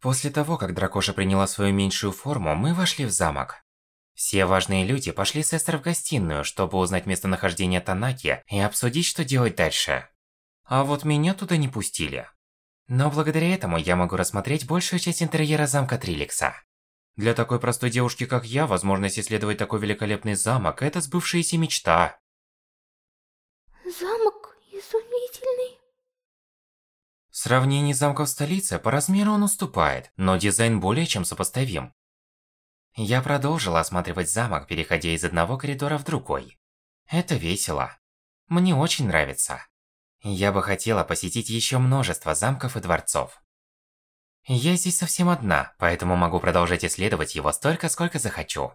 После того, как Дракоша приняла свою меньшую форму, мы вошли в замок. Все важные люди пошли с Эстер в гостиную, чтобы узнать местонахождение Танаки и обсудить, что делать дальше. А вот меня туда не пустили. Но благодаря этому я могу рассмотреть большую часть интерьера замка Триликса. Для такой простой девушки, как я, возможность исследовать такой великолепный замок – это сбывшаяся мечта. Замок изумительный. В сравнении с замком в столице, по размеру он уступает, но дизайн более чем сопоставим. Я продолжила осматривать замок, переходя из одного коридора в другой. Это весело. Мне очень нравится. Я бы хотела посетить еще множество замков и дворцов. Я здесь совсем одна, поэтому могу продолжать исследовать его столько, сколько захочу.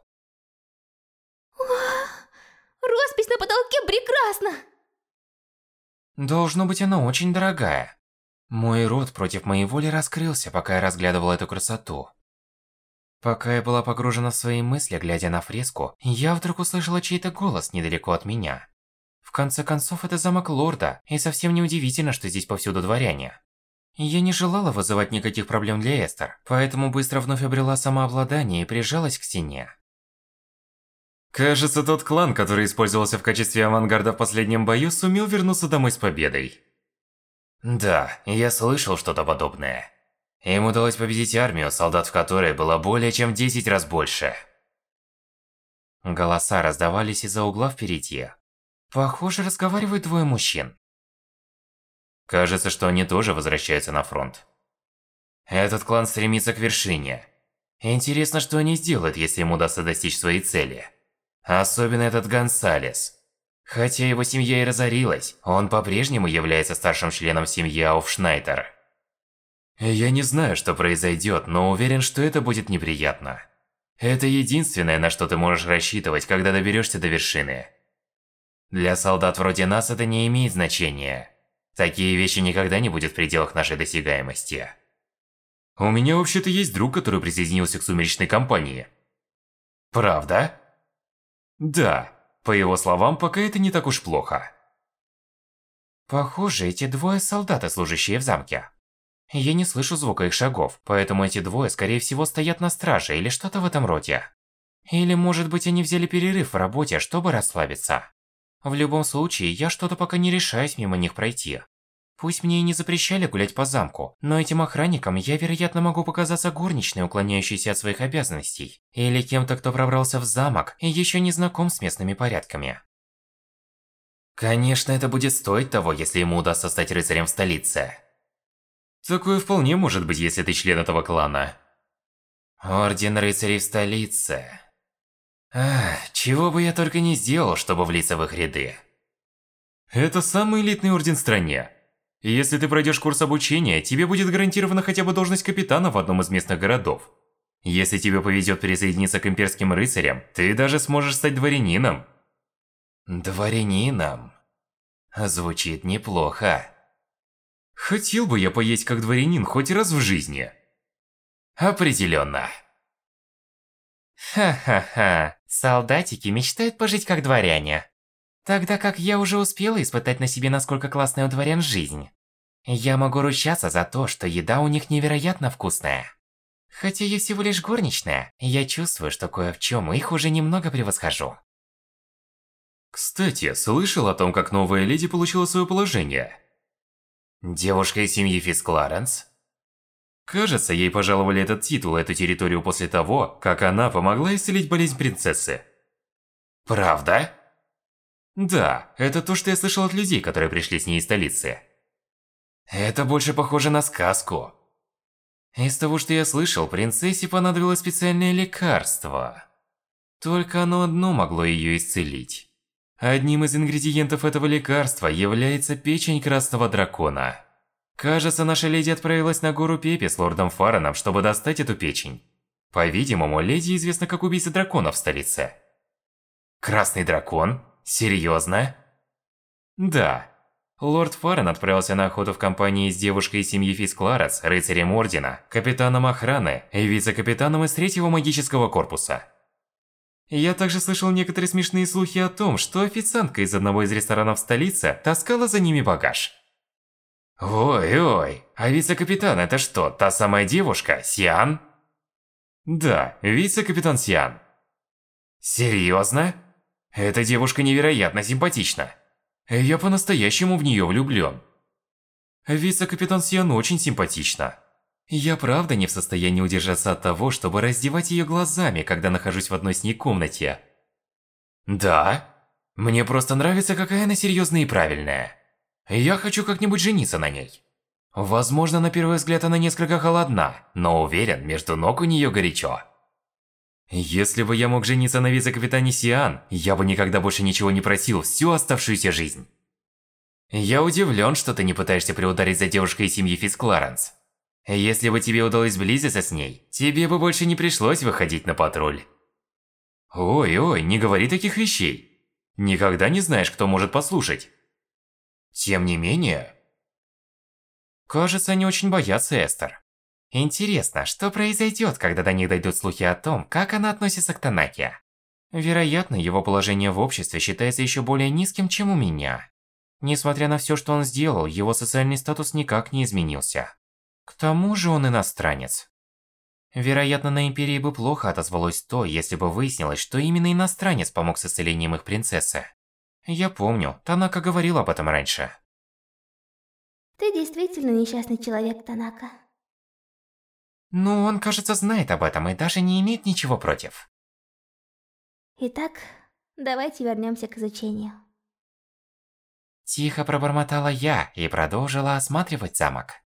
Роспись на потолке прекрасна! Должно быть, она очень дорогая. Мой рот против моей воли раскрылся, пока я разглядывал эту красоту. Пока я была погружена в свои мысли, глядя на фреску, я вдруг услышала чей-то голос недалеко от меня. В конце концов, это замок лорда, и совсем неудивительно, что здесь повсюду дворяне. Я не желала вызывать никаких проблем для Эстер, поэтому быстро вновь обрела самообладание и прижалась к стене. Кажется, тот клан, который использовался в качестве авангарда в последнем бою, сумел вернуться домой с победой. Да, я слышал что-то подобное. Им удалось победить армию, солдат в которой было более чем 10 раз больше. Голоса раздавались из-за угла впереди. Похоже, разговаривают двое мужчин. Кажется, что они тоже возвращаются на фронт. Этот клан стремится к вершине. Интересно, что они сделают, если им удастся достичь своей цели. Особенно этот Гонсалес. Хотя его семья и разорилась, он по-прежнему является старшим членом семьи Ауфшнайдер. Я не знаю, что произойдет, но уверен, что это будет неприятно. Это единственное, на что ты можешь рассчитывать, когда доберешься до вершины. Для солдат вроде нас это не имеет значения. Такие вещи никогда не будут в пределах нашей досягаемости. У меня вообще-то есть друг, который присоединился к сумеречной компании. Правда? Да. По его словам, пока это не так уж плохо. Похоже, эти двое солдаты, служащие в замке. Я не слышу звука их шагов, поэтому эти двое, скорее всего, стоят на страже или что-то в этом роде. Или, может быть, они взяли перерыв в работе, чтобы расслабиться. В любом случае, я что-то пока не решаюсь мимо них пройти. Пусть мне и не запрещали гулять по замку, но этим охранникам я, вероятно, могу показаться горничной, уклоняющейся от своих обязанностей. Или кем-то, кто пробрался в замок и еще не знаком с местными порядками. Конечно, это будет стоить того, если ему удастся стать рыцарем в столице. Такое вполне может быть, если ты член этого клана. Орден рыцарей в столице. Ах, чего бы я только не сделал, чтобы влиться в их ряды. Это самый элитный орден в стране. Если ты пройдешь курс обучения, тебе будет гарантирована хотя бы должность капитана в одном из местных городов. Если тебе повезет присоединиться к имперским рыцарям, ты даже сможешь стать дворянином. Дворянином? Звучит неплохо. Хотел бы я поесть как дворянин хоть раз в жизни. Определенно. Ха-ха-ха, солдатики мечтают пожить как дворяне. Тогда как я уже успела испытать на себе, насколько классная у дворян жизнь. Я могу ручаться за то, что еда у них невероятно вкусная. Хотя я всего лишь горничная, я чувствую, что кое в чем их уже немного превосхожу. Кстати, слышал о том, как новая леди получила свое положение? Девушка из семьи Фиск Кларенс? Кажется, ей пожаловали этот титул, эту территорию после того, как она помогла исцелить болезнь принцессы. Правда? Да, это то, что я слышал от людей, которые пришли с ней из столицы. Это больше похоже на сказку. Из того, что я слышал, принцессе понадобилось специальное лекарство. Только оно одно могло ее исцелить. Одним из ингредиентов этого лекарства является печень красного дракона. Кажется, наша леди отправилась на гору Пепи с лордом Фараном, чтобы достать эту печень. По-видимому, леди известна как убийца драконов в столице. Красный дракон? Серьезно? Да. Лорд Фарен отправился на охоту в компании с девушкой из семьи Фискларес, рыцарем Ордена, капитаном охраны и вице-капитаном из третьего магического корпуса. Я также слышал некоторые смешные слухи о том, что официантка из одного из ресторанов столицы таскала за ними багаж. Ой-ой, а вице-капитан это что, та самая девушка, Сиан? Да, вице-капитан Сиан. Серьезно? Эта девушка невероятно симпатична. Я по-настоящему в нее влюблен. Вице-капитан Сиан очень симпатична. Я правда не в состоянии удержаться от того, чтобы раздевать ее глазами, когда нахожусь в одной с ней комнате. Да? Мне просто нравится, какая она серьезная и правильная. Я хочу как-нибудь жениться на ней. Возможно, на первый взгляд она несколько холодна, но уверен, между ног у нее горячо. Если бы я мог жениться на вице-капитане Сиан, я бы никогда больше ничего не просил всю оставшуюся жизнь. Я удивлен, что ты не пытаешься приударить за девушкой семьи Фицкларенс. Если бы тебе удалось сблизиться с ней, тебе бы больше не пришлось выходить на патруль. Ой-ой, не говори таких вещей. Никогда не знаешь, кто может послушать. Тем не менее... Кажется, они очень боятся Эстер. Интересно, что произойдет, когда до них дойдут слухи о том, как она относится к Танаке? Вероятно, его положение в обществе считается еще более низким, чем у меня. Несмотря на все, что он сделал, его социальный статус никак не изменился. К тому же он иностранец. Вероятно, на Империи бы плохо отозвалось то, если бы выяснилось, что именно иностранец помог с исцелением их принцессы. Я помню, Танака говорил об этом раньше. Ты действительно несчастный человек, Танака. Ну, он, кажется, знает об этом и даже не имеет ничего против. Итак, давайте вернемся к изучению. Тихо пробормотала я и продолжила осматривать замок.